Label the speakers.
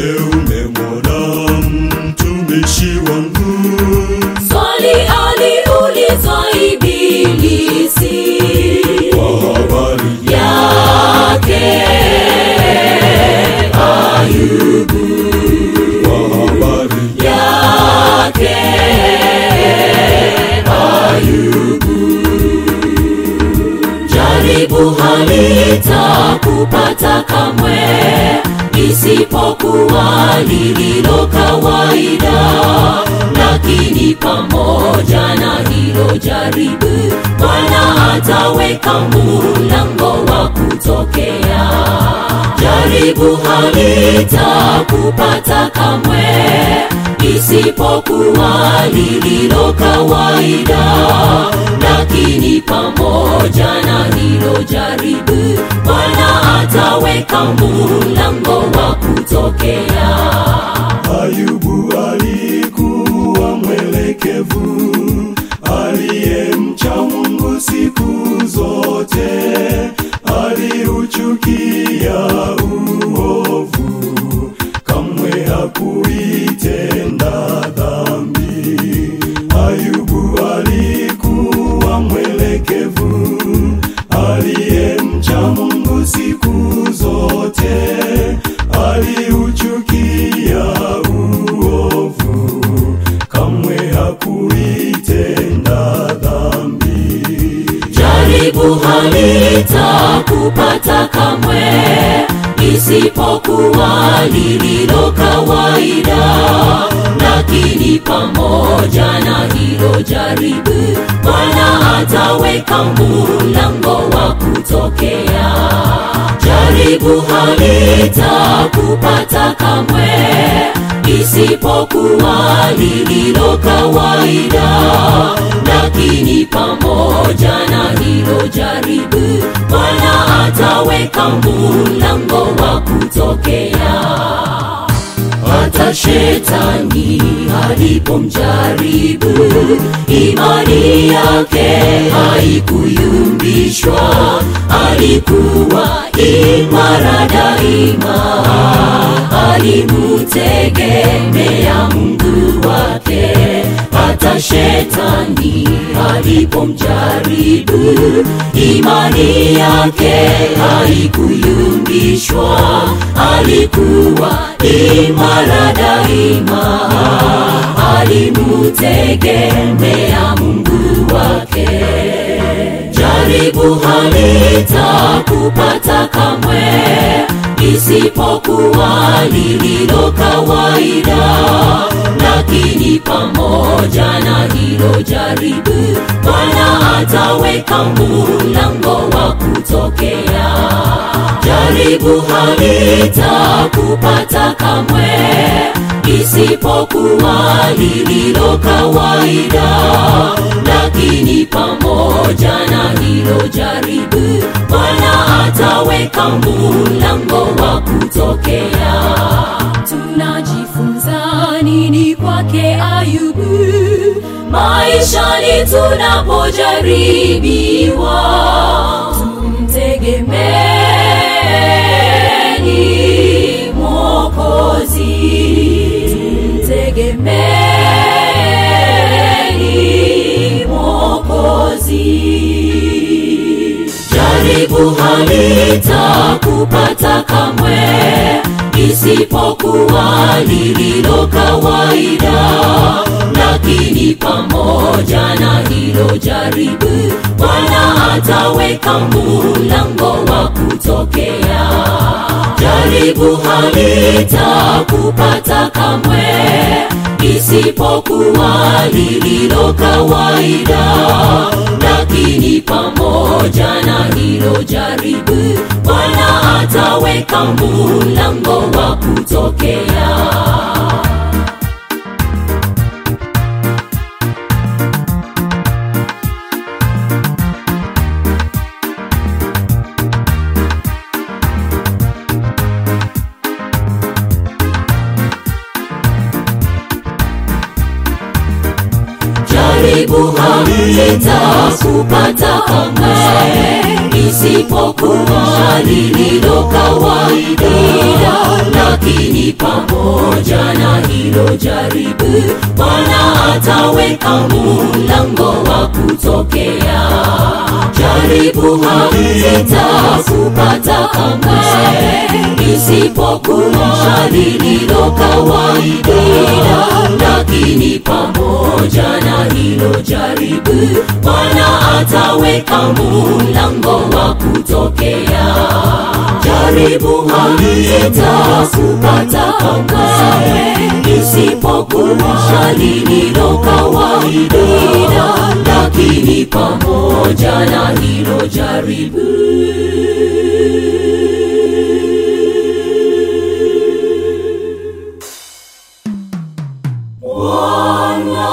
Speaker 1: Teule mwana mtumishi wangu.
Speaker 2: Swali aliulizwa Ibilisi. Kwa
Speaker 1: habari
Speaker 2: yake Ayubu, jaribu halitakupata kamwe isipokuwa lililo kawaida. Lakini pamoja na hilo jaribu bwana ataweka mulango wa kutokea. Jaribu halitakupata kamwe isipokuwa lililo kawaida lakini pamoja na hilo jaribu bwana ataweka mlango wa kutokea jaribu halitakupata kamwe isipokuwa lililo kawaida. Lakini pamoja na hilo jaribu bwana ataweka mlango wa kutokea. Jaribu halitakupata kamwe isipokuwa lililo kawaida. Lakini pamoja na hilo jaribu bwana ataweka mlango wa kutokea shetani alipomjaribu imani yake haikuyumbishwa alikuwa imara daima. Alimutegemea mungu wake hata shetani alipomjaribu imani yake haikuyumbishwa alikuwa imara daima. Alimutegemea mungu wake. Jaribu halitakupata kamwe isipokuwa lililo kawaida. Lakini pamoja na hilo jaribu bwana ataweka mlango wa kutokea. Jaribu halitakupata kamwe isipokuwa lililo kawaida. Lakini pamoja na hilo jaribu bwana ataweka wa kutokea tunapojaribiwa tumtegemeni mwokozi. Tumtegemeni mwokozi. Jaribu halitakupata kamwe isipokuwa lililo kawaida lakini pamoja na hilo jaribu bwana ataweka mulango wa kutokea. Jaribu halitakupata kamwe isipokuwa lililo kawaida. Lakini pamoja na hilo jaribu bwana ataweka mulango wa kutokea jaribu halitakupata kamwe isipokuwa lililo kawaida. Lakini pamoja na hilo jaribu bwana ataweka mulango wa kutokea jaribu halitakupata kamwe isipokuwa lililo kawaida. Lakini pamoja na hilo jaribu bwana ataweka mulango wa kutokea. Jaribu halitakupata kamwe isipokuwa lililo kawaida lakini pamoja na hilo jaribu. Bwana